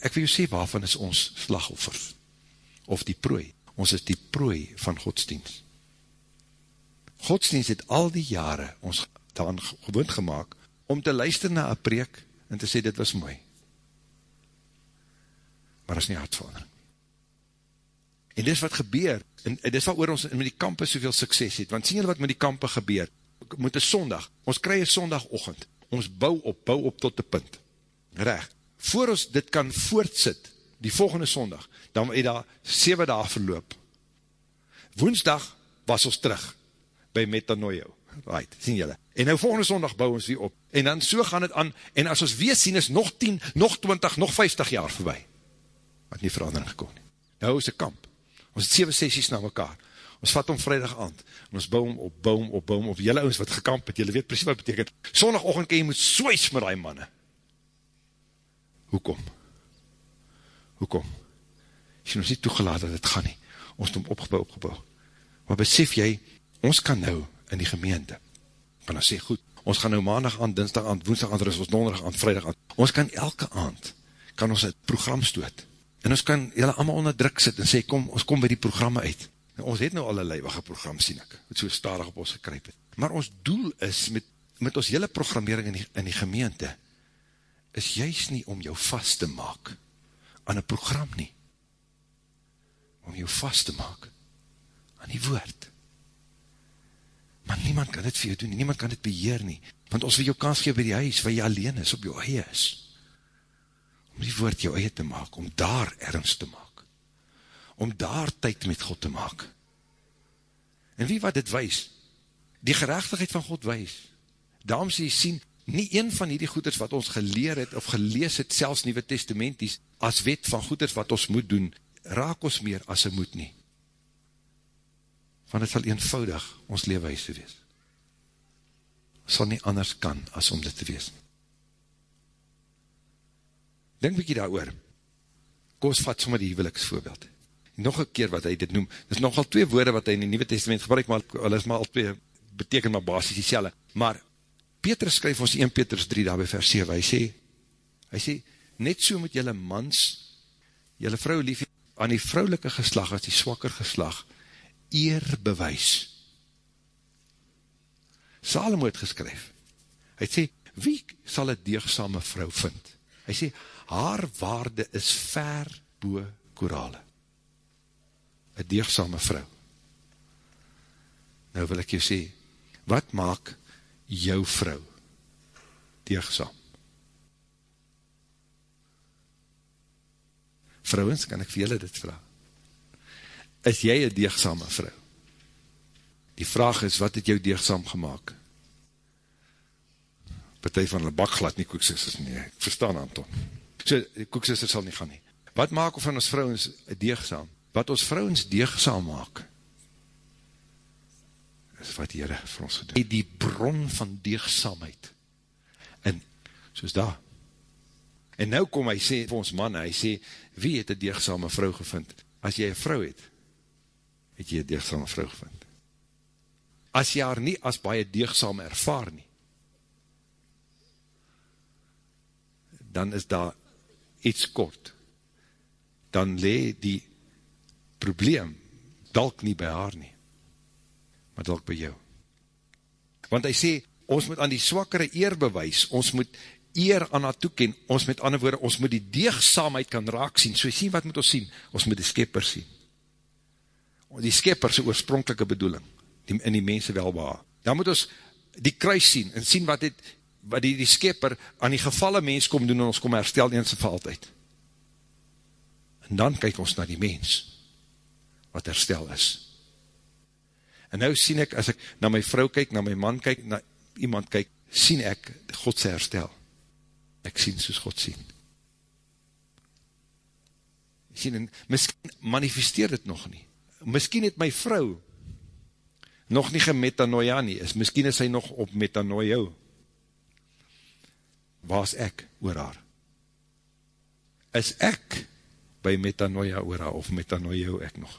ek wil jou sê, waarvan is ons slagoffers? Of die prooi? Ons is die prooi van godsdienst. Godsdienst het al die jare ons dan gewoond gemaakt, om te luister na een preek, en te sê, dit was mooi. Maar dit is nie hartverandering. En dit is wat gebeur, en dit is wat oor ons met die kampe soveel sukses het, want sien jy wat met die kampe gebeur? Moet een sondag, ons kry een sondagochtend, ons bou op, bou op tot die punt. Recht. Voor ons dit kan voortsit, die volgende sondag, dan het daar 7 dagen verloop. Woensdag was ons terug, by Metanoio. Right, sien julle. En nou volgende sondag bou ons weer op. En dan so gaan het aan, en as ons weer sien, is nog 10, nog 20, nog 50 jaar voorbij. Wat nie verandering gekom nie. Nou is een kamp. Ons het 7 sessies na mekaar. Ons vat om vrijdag aand, en ons bou om op, bou om op, bou om op, jylle ons wat gekamp het, jylle weet precies wat betekent, sondagochtend kan jy moet soeis met die manne. Hoekom? Hoekom? Jy ons nie toegelaat dat het gaan nie, ons het om opgebouw, opgebouw. Maar besef jy, ons kan nou in die gemeente, kan nou sê, goed, ons gaan nou maandag aan, dinsdag aan, woensdag aan, ons donderdag aan, vrijdag aan, ons kan elke aand, kan ons het program stoot, en ons kan jylle allemaal onder druk sit, en sê, kom, ons kom by die programme uit, Nou, ons het nou al een leibige program, sien ek, wat so stadig op ons gekryp het. Maar ons doel is, met, met ons hele programmering in die, in die gemeente, is juist nie om jou vast te maak aan een program nie. Om jou vast te maak aan die woord. Maar niemand kan dit vir jou doen, niemand kan dit beheer nie. Want ons wil jou kans geef by die huis, waar jy alleen is, op jou eie is. Om die woord jou eie te maak, om daar ernst te maak om daar tyd met God te maak. En wie wat dit wees? Die gerechtigheid van God wees. Daarom sê jy sien, nie een van die goeders wat ons geleer het, of gelees het, selfs Nieuwe Testamenties, as wet van goeders wat ons moet doen, raak ons meer as een moet nie. Want het sal eenvoudig ons lewehuis te wees. Het sal nie anders kan as om dit te wees. Denk bykie daar oor. Kom ons vat sommer die huweliksvoorbeeld. Nog een keer wat hy dit noem, dit is nogal twee woorde wat hy in die Nieuwe Testament gebruik, maar hulle is maar al twee, beteken maar basis die selle. Maar Petrus skryf ons 1 Petrus 3 daar by vers 7, hy sê, hy sê, net so moet jylle mans, jylle vrou lief, aan die vrouwelike geslag, as die swakker geslag, eer bewys. Salomo het geskryf, hy sê, wie sal een deegsame vrou vind? Hy sê, haar waarde is ver boe korale. Een deegsame vrou. Nou wil ek jou sê, wat maak jou vrou deegsam. Vrouwens, kan ek vir julle dit vraag? Is jy een deegsame vrou? Die vraag is, wat het jou deegsam gemaakt? Partij van hulle bak glad nie koeksisters nie, ek verstaan Anton. So, koeksisters sal nie gaan nie. Wat maak van ons vrouwens deegsam? Wat ons vrouwens deegsam maak, is wat die Heere vir ons gedoen. Die bron van deegsamheid. En, soos daar. En nou kom hy sê, vir ons man, hy sê, wie het een deegsame vrou gevind? As jy een vrou het, het jy een deegsame vrou gevind. As jy haar nie as baie deegsame ervaar nie, dan is daar iets kort. Dan le die probleem dalk nie by haar nie maar dalk by jou. Want hy sê, ons moet aan die swakkere eer bewys, ons moet eer aan haar toeken, ons met ander woorde, ons moet die deegsaamheid kan raak sien, so sien wat moet ons sien, ons moet die skepper sien. Die skepper sy oorspronkelike bedoeling, die, in die mense welbaar. Dan moet ons die kruis sien, en sien wat, het, wat die, die skepper aan die gevalle mens kom doen, en ons kom herstel eens en vir altyd. En dan kyk ons na die mens, wat herstel is. En nou sien ek, as ek na my vrou kyk, na my man kyk, na iemand kyk, sien ek God sy herstel. Ek sien soos God sien. Sien, en miskien manifesteer dit nog nie. Miskien het my vrou nog nie gemetanoia nie is. Miskien is sy nog op metanoia. Waar is ek oor haar? Is ek by metanoia oor haar, of metanoia ek nog?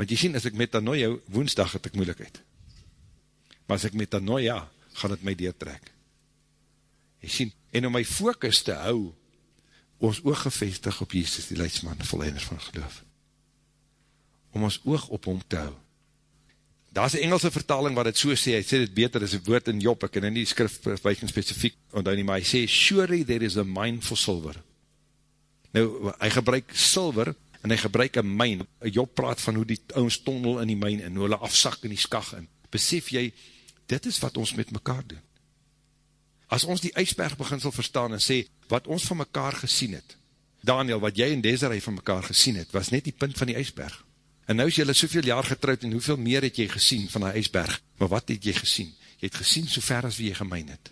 Want jy sien, as ek metanoia, woensdag het ek moeilikheid. Maar as ek metanoia, gaan het my deertrek. Jy sien, en om my focus te hou, ons oog gevestig op Jesus, die leidsman, volleinders van geloof. Om ons oog op hom te hou. Daar is Engelse vertaling wat het so sê, hy sê dit beter as een woord in Job, ek kan in die skrif wijken specifiek onthou nie, maar hy sê, surely there is a mine for silver. Nou, hy gebruik silver, en hy gebruik een myn, Job praat van hoe die ouwens tonnel in die myn, en hoe hulle afsak in die skag, en besef jy, dit is wat ons met mekaar doen. As ons die ijsberg begin sal verstaan en sê, wat ons van mekaar gesien het, Daniel, wat jy en Desiree van mekaar gesien het, was net die punt van die ijsberg. En nou is jylle soveel jaar getrouwd, en hoeveel meer het jy gesien van die ijsberg, maar wat het jy gesien? Jy het gesien so ver as wie jy gemeen het.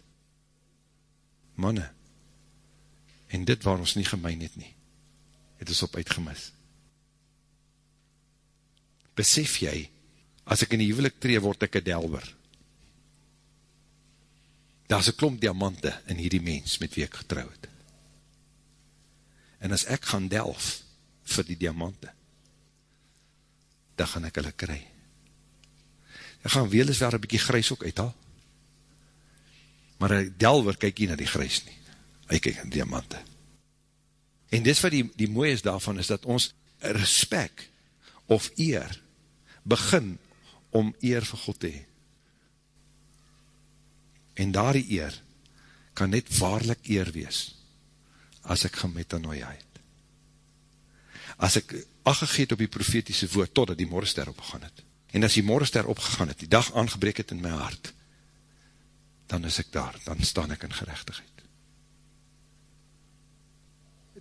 Manne, en dit waar ons nie gemeen het nie, het is op uitgemis besef jy, as ek in die huwelik tree, word ek een delwer. Daar is een klomp diamante in hierdie mens met wie ek getrouwd. En as ek gaan delf vir die diamante, dan gaan ek hulle kry. Ek gaan weliswaar een bykie grys ook uithaal. Maar een delwer kyk nie na die grys nie. Hy kyk die diamante. En dis wat die, die mooie is daarvan, is dat ons respect of eer begin om eer vir God te hee. En daar die eer kan net waarlik eer wees as ek gaan met anoia het. As ek aggegeet op die profetiese woord totdat die morgenster opgegaan het. En as die morgenster opgegaan het, die dag aangebreek het in my hart, dan is ek daar, dan staan ek in gerechtigheid.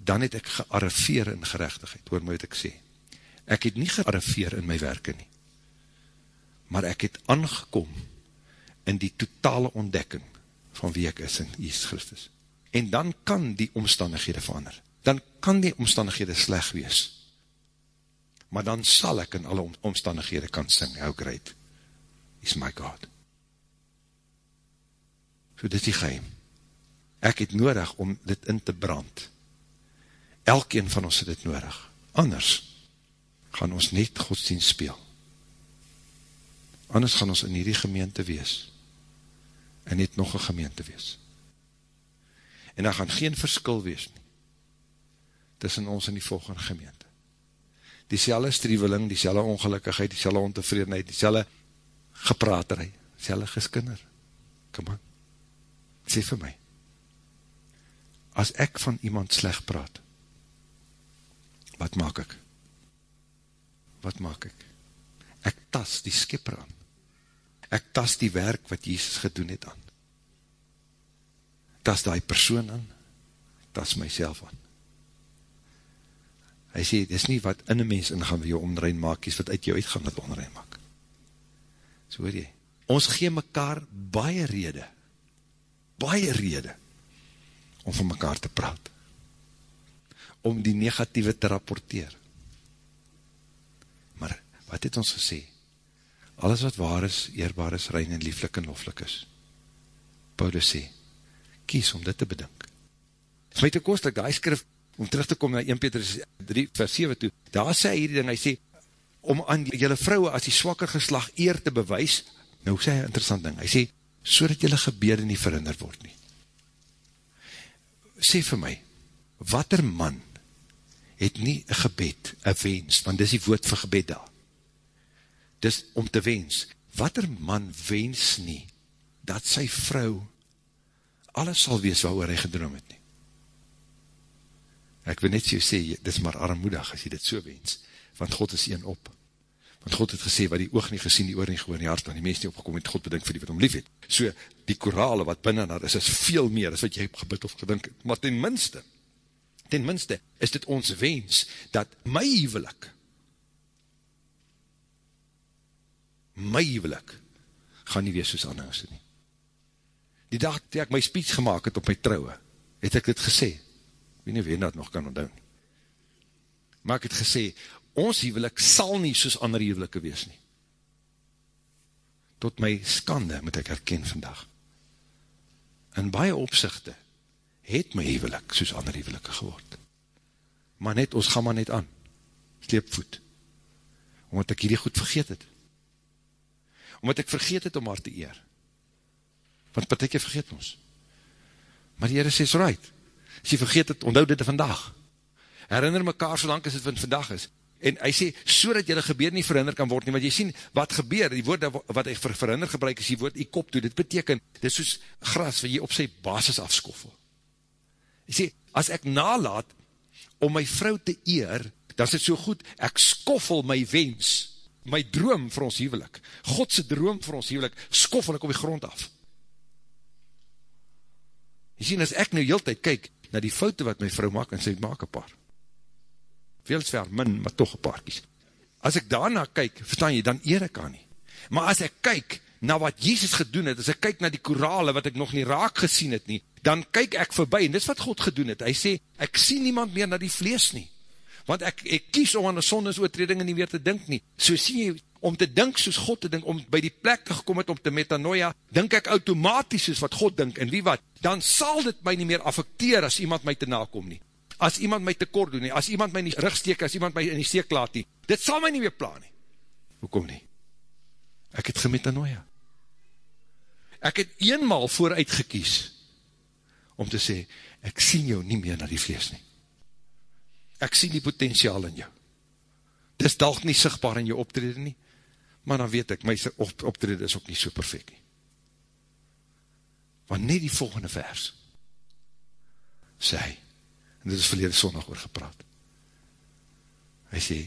Dan het ek gearriveer in gerechtigheid, hoor my wat ek sê. Ek het nie gearriveer in my werke nie maar ek het aangekom in die totale ontdekking van wie ek is in Jesus Christus. En dan kan die omstandighede verander. Dan kan die omstandighede sleg wees. Maar dan sal ek in alle omstandighede kan sing, how great is my God. So dit is die geheim. Ek het nodig om dit in te brand. Elkeen van ons het dit nodig. Anders gaan ons net godsdienst speel. Anders gaan ons in hierdie gemeente wees. En net nog een gemeente wees. En daar gaan geen verskil wees nie. Tussen ons en die volgende gemeente. Die selle strieveling, die selle ongelukkigheid, die selle ontevredenheid, die selle gepraterij, die selle geskinder. Kom aan. Sê vir my. As ek van iemand sleg praat, wat maak ek? Wat maak ek? Ek tas die skipper aan. Ek tas die werk wat Jesus gedoen het aan. Tas die persoon aan, tas myself aan. Hy sê, dit is nie wat in een mens ingaan wie jou onrein maak, is wat uit jou uitgaan wat onrein maak. So hoor jy, ons gee mekaar baie rede, baie rede, om van mekaar te praat, om die negatieve te rapporteer. Maar, wat het ons gesê? Alles wat waar is, eerbaar is, rein en lieflik en loflik is. Paulus sê, kies om dit te bedink. Het is my te kostlik, die skrif, om terug te kom na 1 Petrus 3 vers 7 toe, daar sê hy hierdie ding, hy sê, om aan jylle vrouwe as die swakker geslag eer te bewys, nou sê hy interessant ding, hy sê, so dat jylle gebede nie verhinder word nie. Sê vir my, wat er man het nie een gebed, een wens, want dis die woord vir gebed daar, dis om te wens, wat er man wens nie, dat sy vrou alles sal wees waar hy gedroom het nie. Ek wil net so sê, dit is maar armoedig as jy dit so wens, want God is een op. Want God het gesê, wat die oog nie gesien, die oor nie gehoor, die hart, en die mens nie opgekom, het God bedink vir die wat om lief het. So, die korale wat binnen daar is, is veel meer as wat jy gebid of gedink het. Maar ten minste, ten minste, is dit ons wens, dat my huwelik, my huwelik, gaan nie wees soos anders nie. Die dag die ek my speech gemaakt het op my trouwe, het ek dit gesê, weet nie wie dat nog kan onthoud nie. Maar ek het gesê, ons huwelik sal nie soos ander huwelike wees nie. Tot my skande moet ek herken vandag. In baie opzichte het my huwelik soos ander huwelike geword. Maar net, ons gaan maar net aan, sleepvoet, omdat ek hierdie goed vergeet het. Omdat ek vergeet het om haar te eer. Want jy vergeet ons. Maar die Heere sê, right, as jy vergeet het, onthoud dit vandag. Herinner mekaar so lang as dit van vandag is. En hy sê, so dat jylle gebeur nie verhinder kan word nie, want jy sien, wat gebeur, die woord wat hy vir verhinder gebruik is, die woord, die kop toe, dit beteken, dit is soos gras, wat jy op sy basis afskoffel. Hy sê, as ek nalaat, om my vrou te eer, dan is dit so goed, ek skoffel my wens, my droom vir ons huwelik, Godse droom vir ons huwelik, skoffel ek op die grond af. Jy sien, as ek nou heel tyd kyk, na die foute wat my vrou maak, en sy maak een paar. Veel zwaar, min, maar toch een paar kies. As ek daarna kyk, verstaan jy, dan eer ek aan nie. Maar as ek kyk, na wat Jezus gedoen het, as ek kyk na die korale, wat ek nog nie raak gesien het nie, dan kyk ek voorbij, en dis wat God gedoen het, hy sê, ek sien niemand meer na die vlees nie, want ek, ek kies om aan die sondesoortredinge nie meer te dink nie, so sien jy, om te dink soos God te dink, om by die plek te gekom het om te metanoia, dink ek automatisch soos wat God dink, en wie wat, dan sal dit my nie meer affecteer as iemand my te nakom nie, as iemand my tekort doen nie, as iemand my in die rug steek, as iemand my in die steek laat nie, dit sal my nie meer pla nie, hoekom nie? Ek het gemetanoia. Ek het eenmaal vooruit gekies, om te sê, ek sien jou nie meer na die vlees nie. Ek sien die potentiaal in jou. Dis dalk nie sigtbaar in jou optreden nie, maar dan weet ek, my optrede is ook nie so perfect nie. Want net die volgende vers, sê hy, en dit is verlede sondag oor gepraat, hy sê,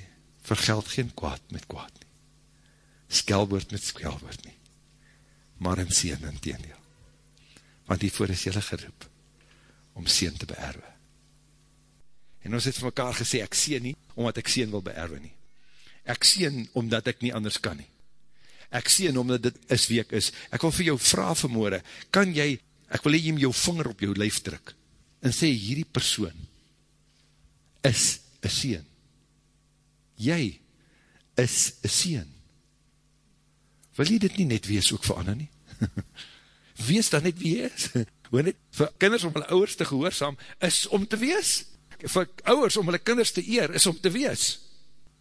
vergeld geen kwaad met kwaad nie, skelwoord met skelwoord nie, maar in sien in teendeel, want hiervoor is jylle geroep, om sien te beerwe. En ons het vir mekaar gesê, ek sien nie, omdat ek sien wil beerwe nie, Ek sien omdat ek nie anders kan nie. Ek sien omdat dit is wie ek is. Ek wil vir jou vraag vanmorgen, kan jy Ek wil jy jou vinger op jou lijf druk, en sê, hierdie persoon is een sien. Jy is een sien. Wil jy dit nie net wees ook vir ander nie? wees dan net wie jy is. Net, vir kinders om hulle ouders te gehoorzaam, is om te wees. Vir ouders om hulle kinders te eer, is om te wees.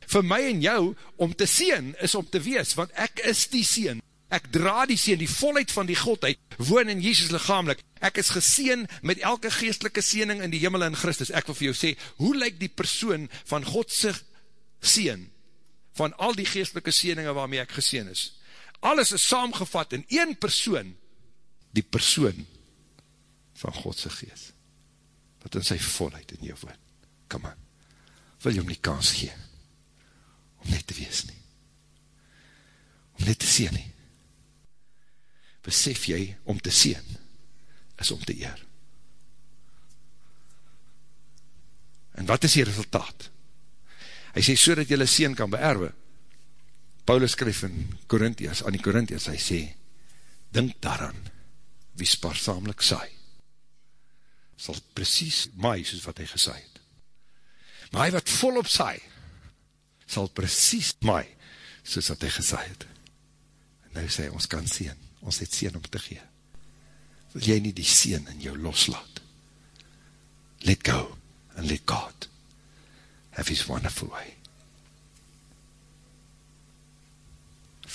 Vir my en jou, om te sien, is om te wees, want ek is die sien ek dra die seen, die volheid van die Godheid, woon in Jesus lichamelijk, ek is geseen met elke geestelike seening in die hemel in Christus, ek wil vir jou sê, hoe lyk die persoon van Godse seen, van al die geestelike seeninge waarmee ek geseen is, alles is saamgevat in een persoon, die persoon van Godse geest, wat in sy volheid in jou woon, kom aan, wil jy om die kans gee, om net te wees nie, om net te sien nie, besef jy om te sien, is om te eer. En wat is die resultaat? Hy sê, so dat jylle sien kan beerwe, Paulus skryf in Korintias, aan die Korintias, hy sê, Dink daaraan, wie spaarsamelijk saai, sal precies maai soos wat hy gesaai het. Maar hy wat volop saai, sal precies maai soos wat hy gesaai het. En nou sê, ons kan sien, ons het sien om te gee. Wil jy nie die sien in jou loslaat? Let go and let God have his wonderful way.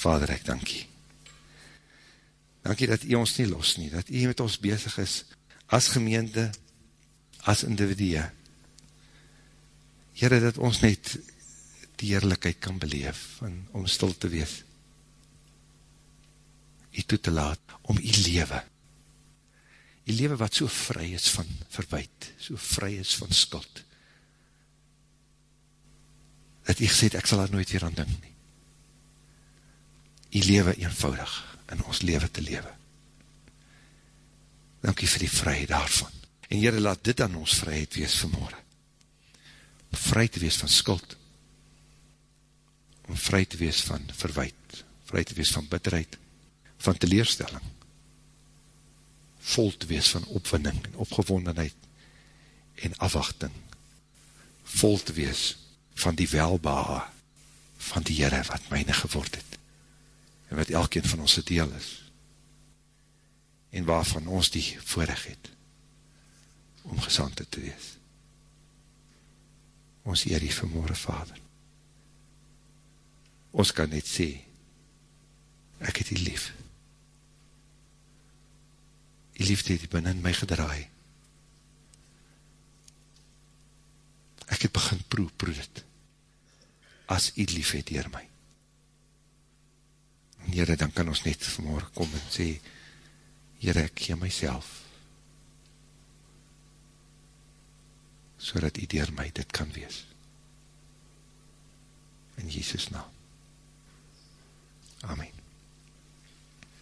Vader, ek dankie. Dankie dat u ons nie los nie, dat u met ons bezig is, as gemeente, as individue. Heere, dat ons net die heerlijkheid kan beleef, en om stil te wees, u toe te laat om u lewe, u lewe wat so vry is van verwijt, so vry is van skuld, dat u gesê het, ek sal daar nooit weer aan dink nie. U lewe eenvoudig in ons lewe te lewe. Dankie vir die vryheid daarvan. En Heere, laat dit aan ons vryheid wees vanmorgen. Vry te wees van skuld. Om vry te wees van verwijt. Vry te wees van bitterheid van teleerstelling, vol te wees van opwinning en opgewondenheid en afwachting, vol te wees van die welbaar van die Heere wat myne geword het, en wat elkeen van ons deel is, en waarvan ons die voorig het, om gesante te wees. Ons Heer die vermoorde Vader. Ons kan net sê, ek het die lief, die liefde het binnen my gedraai. Ek het begin proe, proe dit, as die lief het dier my. En Heere, dan kan ons net vanmorgen kom en sê, Heere, ek gee myself, so dat die dier my dit kan wees. In Jesus naam. Amén.